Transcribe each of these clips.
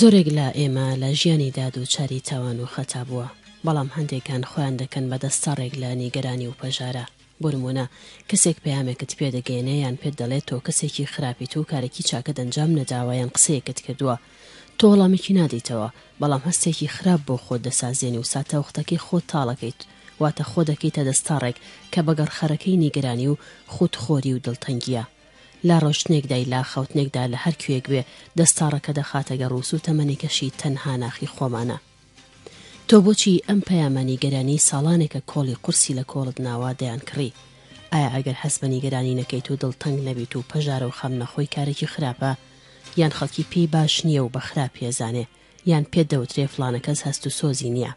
زۆرێک لە ئێمە لە ژیانی داد و چاری تاوان و خەتا بووە بەڵام هەندێکان خۆیان دەکەن بە دەستەڕێک لە نیگەرانی و پەژارە بۆ نموونە کەسێک پەیامێکت پێ دەگەیەنێ یان پێت دەڵێ تۆ کەسێکی خراپیت و کارێکی چاکت ئەنجام نەداوە یان قسەیەکت کردووە تۆ وەڵامێکی نادەیتەوە بەڵام هەستێکی خراپ بۆ خۆت دەسازێنی و ساتەوختەکەی خۆت تاڵەکەیت واتە خۆ دەکەیتە دەستاڕێک کە بە گەڕخەرەکەی نیگەرانی و خوت خۆری و دڵتەنگییە لە ڕۆشتنێکدای لا خەوتنێکدا لە هەر کوێیەک بێ دەستاڕەکە دەخاتەگەڕ و سووتەمەنیکەشی تەنها ناخی خۆمانە. تۆ بۆچی ئەم پەیامە نیگەرانی ساڵانێکە کۆڵی قورسی لە کۆڵت ناوە دەیان کڕی ئایا ئەگەر هەست بە نیگەرانی نەکەیت و دڵ تەنگ نەبیت و پەژارە و خەم نەخۆی کارێکی خراپە یان خەڵکی پێی باش نییە و بە خراپی ئەزانێ یان پێت دەوترێ فڵانەکەس هەست و سۆزی نییە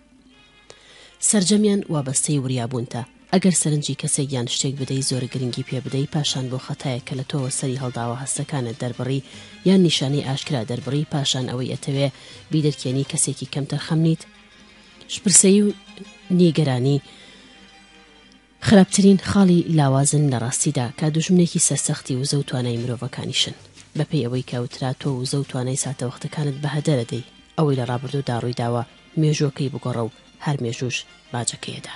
سەرجەمیان وابەستەی وریابوونتە ئەگەر سەرنجی کەسێک یان شتێک بدەی زۆرە گرنگی پێ بدەی پاشان بۆ خەتایەک کە لە تۆوە سەری هەڵداوە هەستەکانت دەربڕی یان نیشانەی ئاشکرا دەربڕی پاشان ئەوەی ئەتەوێ بیدەرکێنی کەسێکی کەمتەرخەم نیت شپرسەیی و نیگەرانی خراپترین خاڵی لاوازن لە ڕاستیدا کا دوژمنێکی سەرسەختی وزە و توانای مرۆڤەکانیشن بەپێی ئەوەی کەوترا تۆ وزە و توانای ساتەوەختەکانت بەهەدەرەدەی ئەوەی لە ڕابردوودا ڕوویداوە مێژووەکەی بگۆڕە و هەر مێژووش باجەکەیەدا.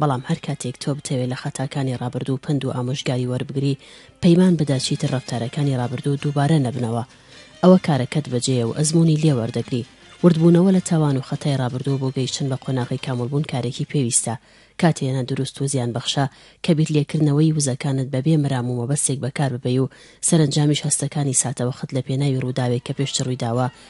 بەڵام هەر کاتێک تۆ بتەوێت لە خەتاکانی ڕابردوو پەند و ئامۆژگاری وەربگری، پەیمان بدە چیتر ڕەفتارەکانی ڕابردوو دووبارە نەبنەوە، ئەوە کارەکەت بەجێیە و ئەزموونی لێ وەردەگری. وردبوونەوە لە تاوان و خەتای ڕابردوو بۆ گەیشتن بە قۆناغی کامڵبوون کارێکی پێویستە، کاتێنە دروست و زیانبەخشە کە بیرلێکردنەوەی وزەکانت بەبێ مەرام و مەبەستێک بەکارببەی و سەرەنجامیش هەستەکانی ساتەوەخت لەپێناوی ڕووداوێک کە پێشتر ڕوویداوە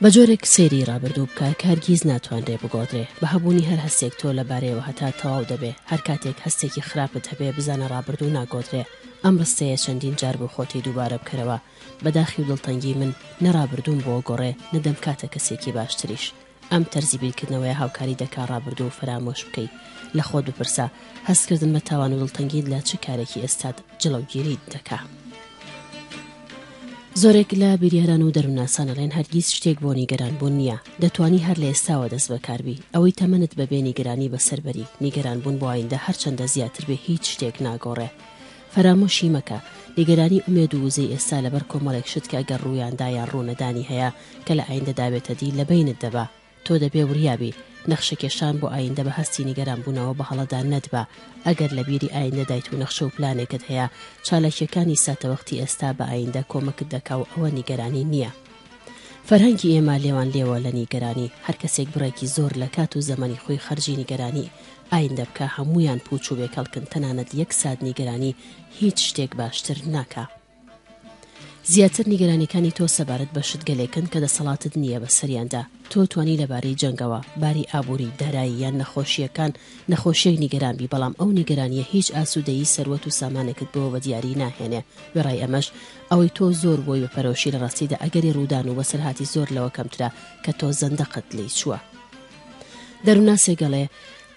بە جۆرێک سەیری ڕابردوو بکە کە هەرگیز ناتوانرێ بگۆڕدرێ، بە هەبوونی هەر هەستێک تۆ لە بارەیەوە هەتا تەواو دەبێ، هەر کاتێک هەستێکی خراپت هەبێ بزانە ڕابردوو ناگۆڕدرێ، ئەم ڕستەیە چەندین جار بۆ خۆتی دووبارە بکەرەوە، بە داخی و دڵتەنگی من نە ڕابردووم بۆ گۆڕێ نە دەمکاتە کەسێکی باشتریش. ئەم تەرزی بیرکردنەوەیە هاوکاری دەکا ڕابردوو فەرامۆش بکەی. لە خۆت بپرسە، هەستکردن بە تاوان و دڵتەنگیت لە چ کارێکی ئێستات جڵەوگیریت دەکا؟ زۆرێک لە بیریاران و دەروونناسان ئەڵێن هەرگیز شتێک بۆ نیگەران بوون نییە، دەتوانی هەر لە ئێستاوە دەست بەکار بی، ئەوەی تەمەنت بە بێ نیگەرانی بەسەر بەری، نیگەران بوون بۆ ئایندە هەرچەندە زیاتر بێ هیچ شتێک ناگۆڕێ. فەرامۆشی مەکە، نیگەرانی ئومێد و وزەی ئێستا لەبەر کۆمەڵێک شت کە گەر ڕوویان دا یان ڕوو نەدانی هەیە کە لە ئایندەدا بێتە دی لە بەینت دەبا، تۆ دەبێ وریا بی نەخشەکێشان بۆ ئایندە بە هەستی نیگەران بوونەوە بە هەڵەدا نەتبا، ئەگەر لە بیری ئایندەدایت و نەخشە و پلانێکت هەیە، چالاکییەکانی ساتەوەختی ئێستا بە ئایندە کۆمەکت دەکا و ئەوە نیگەرانی نییە. فەرهەنگی ئێمە لێوان لێوە لە نیگەرانی، هەر کەسێک بڕێکی زۆر لە کات و زەمەنی خۆی خەرجی نیگەرانی ئایندە بکا هەموویان پووچ و بێکەڵکن تەنانەت یەک سات نیگەرانی هیچ شتێک باشتر ناکا. زیاتر نیگەرانیەکانی تۆ سەبارەت بە شتگەلێکن کە دەسەڵاتت نییە بەسەریاندا، تۆ توانی لەبارەی جەنگەوە، باری ئابوری، دارایی یان نەخۆشییەکان نەخۆشییەک نیگەران بی بەڵام ئەو نیگەرانییە هیچ ئاسودەیی سەروەت و سامانێکت بۆ بەدیاری ناهێنێ وێڕای ئەمەش ئەوەی تۆ زۆر بوی بە پەرۆشی لەڕاستیدا ئەگەری ڕودان و بەسەرهاتی زۆر لەوە کەمترە کە تۆ زەندەقت لێی چوە. دەروونناسێک دەڵێ،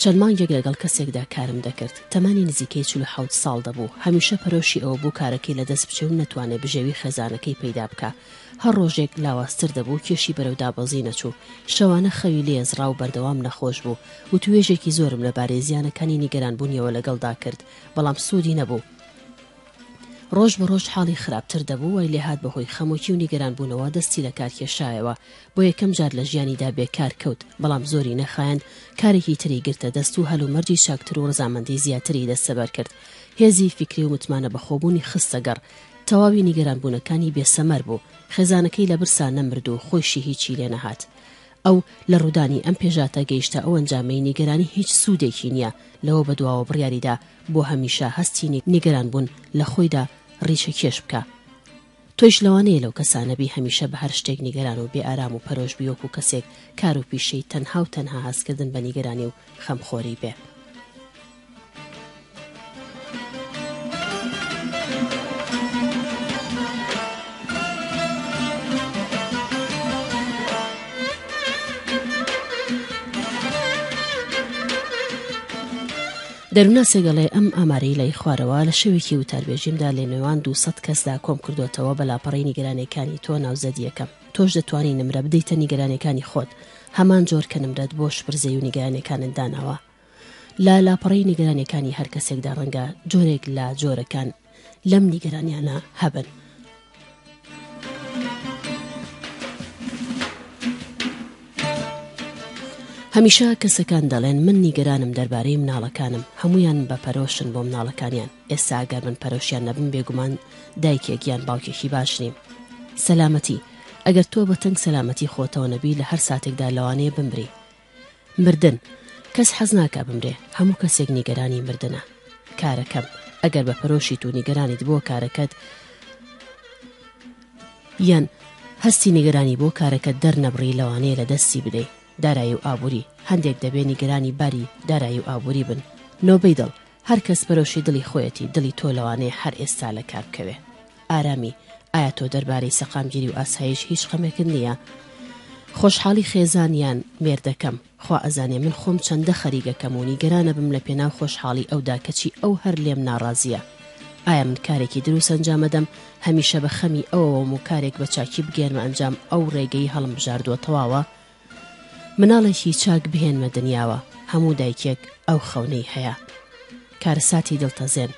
چەند مانگێک لەگەڵ کەسێکدا کارم دەکرد، تەمەنی نزیکەی چل و حەوت ساڵ دەبوو، هەمیشە پەرۆشی ئەوە بوو کارەکەی لەدەست بچێ و نەتوانێ بژێوی خێزانەکەی پەیدا بکا. هەر ڕۆژێک لاوازتر دەبوو، کێشی بەرەو دابەزین ئەچوو. شەوانە خەوی لێزڕا و بەردەوام نەخۆش بوو. وتووێژێکی زۆرم لەبارەی زیانەکانی نیگەرانبوونیەوە لەگەڵدا کرد، بەڵام سوودی نەبوو. ڕۆژ بە ڕۆژ حاڵی خراپتر دەبوو، وای لێهات بە هۆی خەمۆکی و نیگەرانبوونەوە دەستی لە کار کێشایەوە، بۆ یەکەم جار لە ژیانیدا بێ کار کەوت، بەڵام زۆری نەخایاند کارێکی تری گرتە دەست و هەلومەرجی چاکتر و ڕەزامەندی زیاتری دەستەبەر کرد، هێزی فیکری و متمانە بەخۆبوونی خستە گەڕ، تەواوی نیگەرانبوونەکانی بێ سەمەر بوو، خێزانەکەی لە برسا نەمرد و خۆیشی هیچی لێنەهات. ئەو لە ڕوودانی ئەم پێشاتە گەیشتە ئەو ئەنجامەی نیگەرانی هیچ سوودێکی نییە، لەوە بەدواوە بڕیاری دا بۆ هەمیشە هەستی نیگەرانبوون لە خۆیدا ڕیشەکێش بکا. تۆیش لەوانەیە لەو کەسانە بی هەمیشە بە هەر شتێک نیگەران و بێئارام و پەرۆش بی وەکوو کەسێک کار و پیشەی تەنها و تەنها هەستکردن بە نیگەرانی و خەمخۆری بێ. دەروونناسێک دەڵێ ئەم ئامارەی لای خوارەوە لە شەوێکی وتاربێژیمدا لە نێوان دو سەد کەسدا کۆم کردوتەوە بە لاپەڕی نیگەرانەکانی تۆ ناوزەدیەکەم تۆش دەتوانی نمرە بدەیتە نیگەرانەکانی خۆت هەمان جۆر کە نمرەت بۆ شپرزەی و نیگەرانەکانت داناوە لە لاپەڕەی نیگەرانیەکانی هەر کەسێکدا ڕەنگە جۆرێک لە جۆرەکان لەم نیگەرانیانە هەبن. هەمیشە کەسەکان دەڵێن من نیگەرانم دەربارەی مناڵەکانم هەمویان بە پەرۆشن بۆ مناڵەکانیان ئێستا گەر من پەرۆشیان نەبم بێگومان دایکێکیان باوکێکی باش نیم سەلامەتی ئەگەر تۆ بە تەنگ سەلامەتی خۆتەوە نەبی لە هەر ساتێکدا لەوانەیە بمری مردن، کەس حەز ناکا بمرێ، هەموو کەسێک نیگەرانی مردنە. کارەکەم، ئەگەر بە پەرۆشیت و نیگەرانیت بۆ کارەکەت، یان هەستی نیگەرانی بۆ کارەکەت دەرنەبڕی لەوانەیە لە دەستی بدەی. دارایی و ئابووری، هەندێک دەبێ نیگەرانی باری دارایی و ئابووری بن. نۆبەی دڵ، هەر کەس پەرۆشی دڵی خۆیەتی دڵی تۆ لەوانەیە هەر ئێستا لە کار بکەوێ ئارامی ئایا تۆ دەربارەی سەقامگیری و ئاسایش هیچ غەمێکت نییە خۆشحاڵی خێزان یان مێردەکەم خوا ئەزانێ من خۆم چەندە خەریگەکەم و نیگەرانە بم لە پێناو خۆشحاڵی ئەودا کەچی ئەو هەر لێم ناڕازییە ئایا من کارێکی دروست ئەنجامەدەم هەمیشە بە خەمی ئەوەوەم و کارێک بە چاکی بگەێنمە ئەنجام ئەو ڕێگەی هەڵم بژاردووە تەواوە مناڵێکی چاک بهێنمە دنیاوە هەموو دایکێک ئەو خەونەی هەیە کارەساتی دڵتەزێن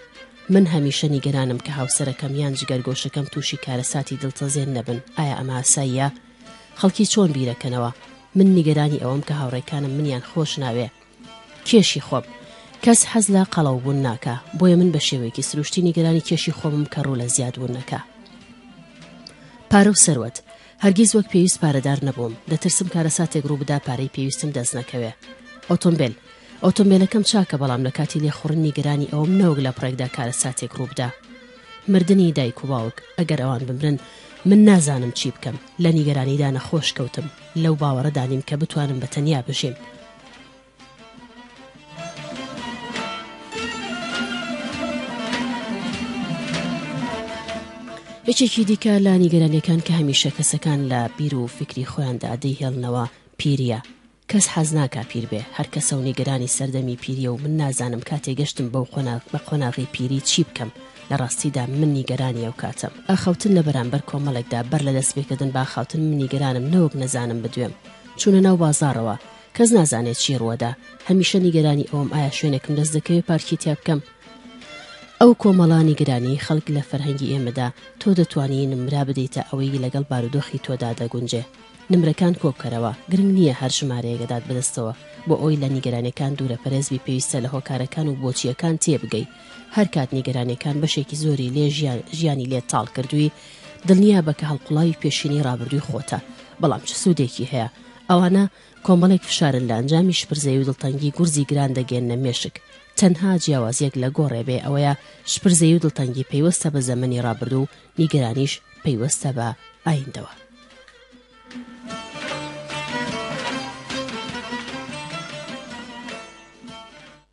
من هەمیشە نیگەرانم کە هاوسەرەکەم یان جگەرگۆشەکەم تووشی کارەساتی دڵتەزێن نەبن ئایا ئەمە ئاساییە خەڵکی چۆن بیرەکەنەوە من نیگەرانی ئەوەم کە هاوڕێکانم منیان خۆش ناوێ کێشی خۆم، کەس حەز لە قەڵەو بوون ناکا، بۆیە من بە شێوەیەکی سروشتی نیگەرانی کێشی خۆمم کە ڕوو لە زیاد بوون نەکا. پارە و سەروەت، هەرگیز وەک پێویست پارەدار نەبووم، دەترسم کارەساتێک ڕوو بدا پارەی پێویستم دەست نەکەوێ. ئۆتۆمبێل، ئۆتۆمبێلەکەم چاکە بەڵام لە کاتی لێخوڕین نیگەرانی ئەوەم نەوەک لە پڕێکدا کارەساتێک ڕوو بدا. مردنی دایک و باوک، ئەگەر ئەوان بمرن من نازانم چی بکەم، لە نیگەرانیدا نەخۆش کەوتم، لەو باوەڕەدا نیم کە بتوانم بە تەنیا بژیم. یەکێکی دیکە لە نیگەرانیەکان کە هەمیشە کەسەکان لە بیر و فکری خۆیاندا دەیهێڵنەوە پیریە کەس حەز ناکا پیر بێ هەر کەسە و نیگەرانی سەردەمی پیریە و من نازانم کاتێ گەشتم بەو قۆناغ بە قۆناغی پیری چی بکەم لە ڕاستیدا من نیگەرانی ئەو کاتەم ئاخاوتن لە بەرامبەر کۆمەڵێکدا بەر لە دەستپێکردن باخاوتن من نیگەرانم نەوەک نەزانم بدوێم چوونە ناو بازاڕەوە کەس نازانێت چی ڕووەدا هەمیشە نیگەرانی ئەوم ئایا شوێنێکم دەست دەکەوێت پارکی تیا بکەم ئەو کۆمەڵا نیگرانی خەڵک لە فەرهەنگی ئێمەدا تۆ دەتوانی نمرا بدەیتە ئەوەی لەگەڵ بارودۆخی تۆدا دەگونجێ نمرەکان کۆبکەرەوە گرنگ نییە هەر ژمارەیەگەدات بەدەستەوە بۆ ئەوی لە نیگەرانەکان دوورە پەرێزبی پێویستە لە هۆکارەکان و بۆچییەکان تێبگەی هەر کات نیگەرانەکان بەشێکی زۆری لێ ژیان ژیانی لێ تاڵ کردووی دڵنیابە کە هەڵقوڵاوی پێشینەی ڕابردووی خۆتە، بەڵام چ سوودێکی هەیە؟ ئەوانە کۆمەڵێک فشارن لە ئەنجامی شپرزەیی و دڵتەنگی گورزی گران دەگەێننە مێشک، تەنها جیاوازیەک لە گۆڕێ بێ ئەوەیە شپرزەیی و دڵتەنگی پەیوەستە بە زەمەنی ڕابردوو و نیگەرانیش پەیوەستە بە ئایندەوە.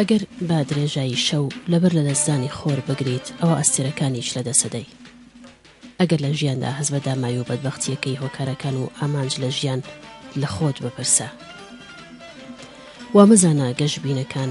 ئەگەر با درێژایی شەو لەبەر لە دەستدانی خۆر بگریت ئەوە ئەستێرەکانیش لە دەسەدەی ئەگەر لە ژیاندا هەز بە دامای و بەدبەختیەکەی هۆکارەکان و ئامانج لە ژیان لە خۆت بپرسە وامەزانە گەشببینەکان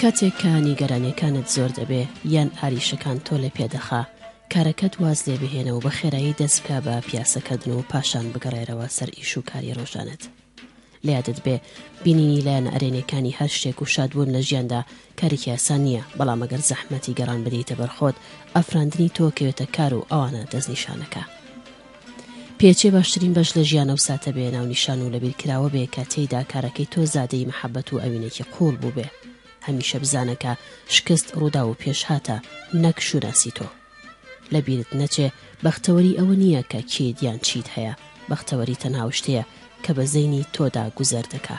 کاتێک کە نیگەرانیەکانت زۆر دەبێ یان ئاریشەکان تۆ لە پێ دەخا کارەکەت واز لێ بهێنە و بە خێرایی دەست بکە بە پیاسە کردن و پاشان بگەڕێرەوە سەر ئیش و کاری ڕۆژانەت لە یادت بێ بینینی لایەنە ئەرێنیەکانی هەر شتێک و شاد بوون لە ژیاندا کارێکی ئاسان نییە بەڵام ئەگەر زەحمەتی گەڕان بدەیتە بەر خۆت ئەفراندنی تۆ کەوێتە کار و ئەوانە دەست نیشانەکە پێچێ باشترین بەش لە ژیان ئەو ساتە بێ ناونیشان و لەبیرکراوە بێ کە تێیدا کارەکەی تۆ زادەی مەحەبەت و ئەوینێکی قووڵ بووبێ. هەمیشە بزانە کە شکست ڕووداو و پێشهاتە نەک شووناسی تۆ. لە بیرت نەچێ بەختەوەری ئەوە نییە کە کێیت یان چیت هەیە، بەختەوەری تەنها ئەو شتەیە کە بە زەینی تۆدا گوزەر دەکا.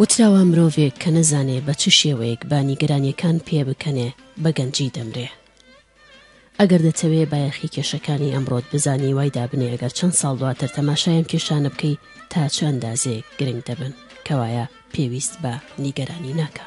وتراوە مرۆڤێک کە نەزانێ بە چ شێوەیەک با نیگەرانیەکان پێ بکەنێ بە گەنجی دەمرێ. ئەگەر دەتەوێ بایەخی کێشەکانی ئەمڕۆت بزانی وای دابنێ ئەگەر چەند ساڵ دواتر تەماشای ئەم کێشانە بکەی تا چ ئەندازەیەک گرنگ دەبن کەوایە پێویست بە نیگەرانی ناکا.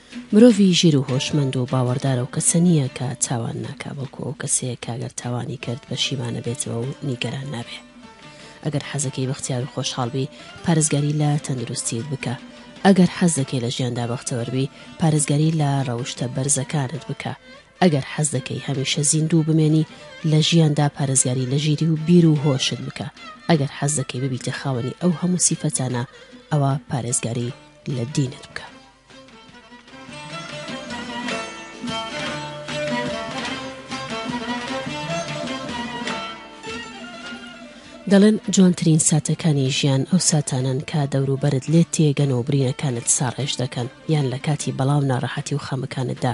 مرۆڤی ژیر و هۆشمەند و باوەڕدار ئەو کەسە نییە کە تاوان ناکا بەڵکو ئەو کەسەیە کە گەر تاوانی کرد پەشیمان ئەبێتەوە و نیگەران نابێ ئەگەر حەزەکەی بەختیار و خۆشحاڵ بی پارێزگاری لە تەندروستیت بکە ئەگەر حەز دەکەی لە ژیاندا بەختەوەر بی پارێزگاری لە ڕەوشتە بەرزەکانت بکە ئەگەر حەز دەکەی هەمیشە زیندوو بمێنی لە ژیاندا پارێزگاری لە ژیری و بیر و هۆشت بکە ئەگەر حەز دەکەی ببیتە خاوەنی ئەو هەموو سیفەتانە ئەوە پارێزگاری لە دینت بکە دەڵێن جوانترین ساتەکانی ژیان ئەو ساتانەن کە دەوروبەرت لێت تێگەن و برینەکانت ساڕێژ دەکەن یان لە کاتی بەڵاو ناڕەحەتی و خەمەکانتدا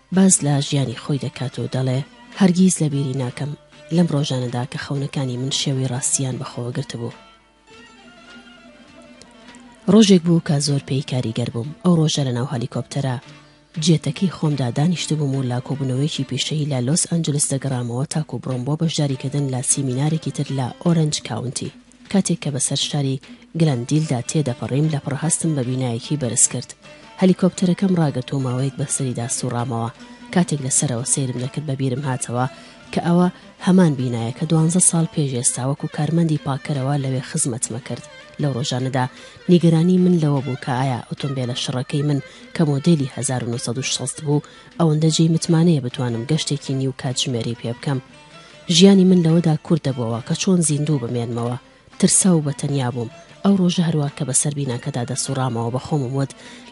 باس لە ژیانی خۆی دەکات و دەڵێ، هەرگیز لەبیری ناکەم لەم ڕۆژانەدا کە خەونەکانی من شێوەی ڕاستییان بەخۆوە گرتبوو. ڕۆژێک بوو کە زۆر پێی کاریگەر بووم، ئەو ڕۆژە لەناو هەلیکۆپتەرە جێتەکەی خۆمدا دانیشتبووم و لە کۆبوونەوەیەکی پیشەیی لە لۆس ئەنجلس دەگەڕامەوە تاکوو بڕۆم بۆ بەشداریکردن لە سیمینارێکی تر لە ئۆرەنج کاونتی. کاتێک کە بەسەر شاری گلەندیلدا تێدەپەڕیم لەپڕ هەستم بە بینایەکی بەرز کرد. هەلیکۆپتەرەکەم ڕاگرت و ماوەیەک بەسەریدا سوڕامەوە. کاتێک لەسەرەوە سەیرم دەکرد بەبیرم هاتەوە کە ئەوە هەمان بینایە کە دوانزە ساڵ پێش ئێستا وەکو کارمەندی پاککەرەوە لەوێ خزمەتم ئەکرد. لەو ڕۆژانەدا نیگەرانی من لەوە بوو کە ئایا ئۆتۆمبێلە شڕەکەی من کە مۆدێلی هەزار و نۆ سەد و شەست بوو ئەوەندە جێی متمانەیە بتوانم گەشتێکی نیو کاتژمێری پێبکەم ژیانی من لەوەدا کورت دەبۆوە کە چۆن زیندوو بمێنمەوە، ترساو و بە تەنیا بووم، ئەو ڕۆژە هەروا کە بەسەر بیناکەدا دەسوڕامەوە بە خۆمم وت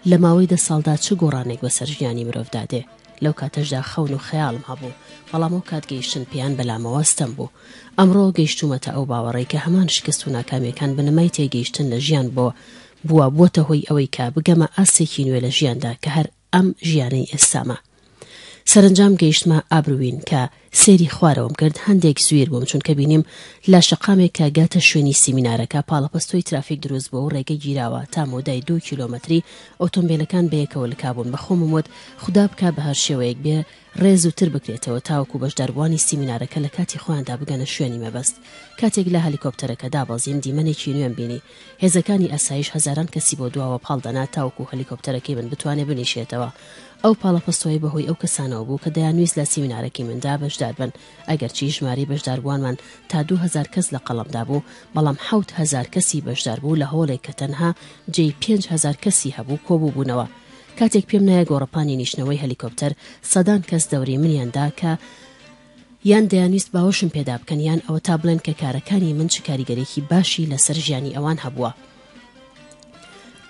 لە ماوەی دە ساڵدا چ گۆڕانێک بەسەر ژیانی مرۆڤدا دێ، لەو کاتەشدا خەون و خەیاڵم هەبوو، بەڵام ئەو کات گەیشتن پێیان بەلامەوە ستەم بوو، ئەمڕۆ گەیشتوومەتە ئەو باوەڕەی کە هەمان شکست و ناکامیەکان بنەمای تێگەیشتن لە ژیان بۆ بووە بووەتە هۆی ئەوەی کە بگەمە ئاستێکی نوێ لە ژیاندا کە هەر ئەم ژیانەی ئێستامە. سەرەنجام گەیشتمە ئابروین کە سەیری خوارەوەم کرد هەندێک زویر بووم چونکە بینیم لە شەقامێک کە گاتە شوێنی سیمینارەکە پاڵەپەستۆی ترافیک دروست بووە و ڕێگە گیراوە تا مەودای دوو کیلۆمەتری ئۆتۆمبیلەکان بەیەکەوە لکابوون بە خۆمم وت خودا بکا بە هەر شێوەیەک بێ ڕێ زووتر بکرێتەوە تاوەکو بەشداربووانی سیمینارەکە لە کاتی خۆیاندا بگەنە شوێنی مەبەست کاتێک لە هەلیکۆپتەرەکە دابەزیم دیمەنێکی نوێم بینی هێزەکانی ئاسایش هەزاران کەسی بۆ دواوە پاڵ دەنا تاوەکو هەلیکۆپتەرەکەی من بتوانێ بنیشێتەوە. ئەو پاڵەپەستۆیە بەهۆی ئەو کەسانەوە بوو کە دەیانویست لە سیمینارەکەی مندا بەشدار بن، ئەگەرچی ژمارەی بەشداربووانمان تا دوو هەزار کەس لە قەڵەمدا بوو، بەڵام حەوت هەزار کەسی بەشدار بوو لە هۆڵێک کە تەنها جێی پێنج هەزار کەسی هەبوو کۆبووبوونەوە. کاتێک پێم نایە گۆڕەپانی نیشتنەوەی هەلیکۆپتەر سەدان کەس دەورەی منیان دا کە، یان دەیانویست باوەشم پێدا بکەن یان ئەوەتا بڵێن کە کارەکانی من چ کاریگەرێکی باشی لەسەر ژیانی ئەوان هەبووە.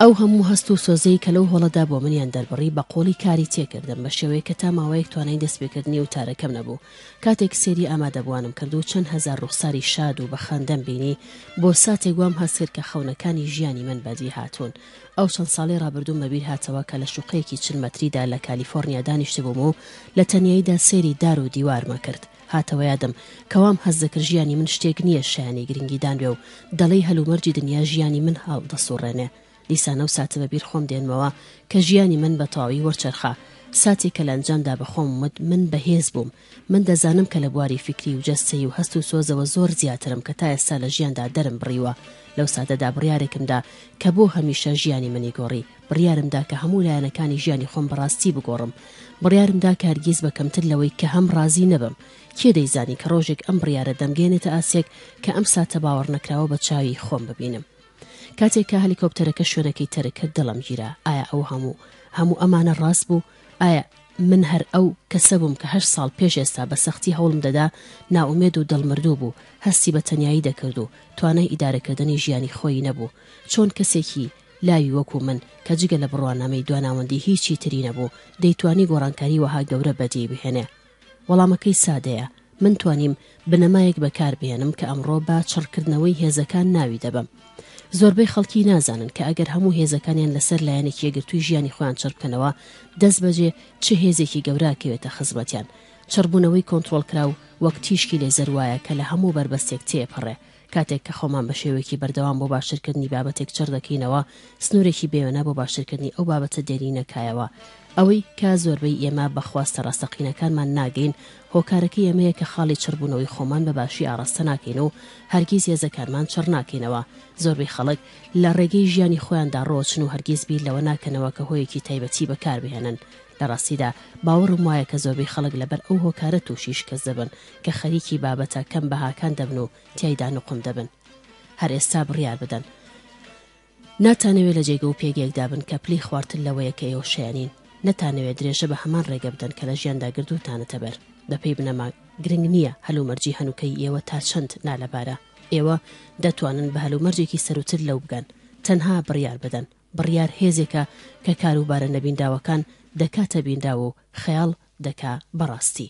ئەو هەموو هەست و سۆزەی کە لەو هۆڵەدا بۆ منیان دەربڕی بە قۆڵی کاری تێکردم بە شێوەیەک کە تا ماوەیەک توانای دەستپێکردنی وتارەکەم نەبوو. کاتێک سەیری ئامادەبووانم کرد و چەند هەزار ڕوخساری شاد و بە خەندەم بینی، بۆ ساتێک وام هەست کرد کە خەونەکانی ژیانی من بەدی هاتوون. ئەو چەند ساڵەی ڕابردووم بەبیر هاتەوە کە لە شوقەیەکی چل مەتریدا لە کالیفۆرنیا دانیشتبووم و لە تەنیاییدا سەیری دار و دیوارمە کرد. هاتەوە یادم کە وام هەست دەکرد ژیانی من شتێک نییە شایانی گرنگیدان بێ و دەڵێی هەلومەرجی دنیا ژیانی من هەڵدەسوڕێنێ. دیسان ئەو ساتە بەبیر خۆم دێنمەوە کە ژیانی من بە تەواوی وەرچەرخا. ساتێک کە لە ئەنجامدا بە خۆمم وت من بەهێز بووم. من دەزانم کە لە بواری فیکری و جەستەیی و هەست و سۆزەوە زۆر زیاترم کە تا ئێستا لە ژیاندا دەرم بڕیوە، لەو ساتەدا بڕیارێکم دا کە بۆ هەمیشە ژیانی منی گۆڕی، بڕیارم دا کە هەموو لایەنەکانی ژیانی خۆم بە ڕاستی بگۆڕم، بڕیارم دا کە هەرگیز بە کەمتر لەوەی کە هەم ڕازی نەبم، کێ دەیزانی کە ڕۆژێک ئەم بڕیارە دەمگەیەنێتە ئاستێک کە ئەم ساتە باوەڕنەکراوە بە چاوی خۆم ببینم. کاتێک کە هەلیکۆپتەرەکە شوێنەکەی تەرک کرد دڵم گیرا، ئایا ئەو هەموو هەموو ئەمانە ڕاست بوو؟ ئایا من هەر ئەو کەسە بووم کە هەشت ساڵ پێش ئێستا بە سەختی هەوڵم دەدا، نائومێد و دڵمردوو بوو، هەستی بە تەنیایی دەکرد و توانای ئیدارەکردنی ژیانی خۆیی نەبوو؟ چۆن کەسێکی لاوی وەکوو من کە جگە لە بڕوانامەی دواناوەندی هیچی تری نەبوو، دەیتوانی گۆڕانکاری وەها گەورە بەدیی بهێنێ؟ وەڵامەکەی سادەیە، من توانیم بنەمایەک بەکاربهێنم کە ئەمڕۆ بە چڕکردنەوەی هێزەکان ناوی دەبەم. زۆربەی خەڵکی نازانن کە ئەگەر هەموو هێزەکانیان لەسەر لایەنێکی یەکگرتووی ژیانی خۆیان چڕبکەنەوە، دەستبەجێ چ هێزێکی گەورە ئەکەوێتە خزمەتیان. چڕبوونەوەی کۆنترۆڵکراو وەک تیشکی لێزەر وایە کە لە هەموو بەربەستێک تێئەپەڕێ، کاتێک کە خۆمان بە شێوەیەکی بەردەوام بۆ باشترکردنی بابەتێک چڕ دەکەینەوە، سنوورێکی بێوێنە بۆ باشترکردنی ئەو بابەتە دێنینە کایەوە. ئەوەی کە زۆربەی ئێمە بە خواستە ڕاستەقینەکانمان ناگەین، هۆکارەکەی ئەمەیە کە خاڵی چڕبوونەوەی خۆمان بە باشی ئاڕاستە ناکەین و هەرگیز هێزەکانمان چڕ ناکەینەوە. زۆربەی خەڵک لە ڕێگەی ژیانی خۆیاندا ڕۆچن و هەرگیز بیر لەوە ناکەنەوە کە هۆیەکی تایبەتی بەکاربهێنن. لە ڕاستیدا باوەڕم وایە کە زۆربەی خەڵک لەبەر ئەو هۆکارە تووشی شکست دەبن کە خەریکی بابەتە کەم بەهاکان دەبن و تیایدا نوقم دەبن هەر ئێستا بڕیار بدەن ناتانەوێ لە جێگە و پێگەیەکدا بن کە پلەی خوارتر لەوەیە کە ئێوە شایەنین نەتانەوێ درێژە بە هەمان ڕێگە بدەن کە لە ژیاندا گردووتانەتە بەر بەپێی بنەما گرنگ نییە هەلومەرجی هەنووکەی ئێوە تا چەند نالەبارە ئێوە دەتوانن بە هەلومەرجێکی سەرووتر لەو بگەن تەنها بڕیار بدەن بڕیار هێزێکە کە کاروبارە نەبینراوەکان دەکاتە بینراو و خەیاڵ دەکا بە ڕاستی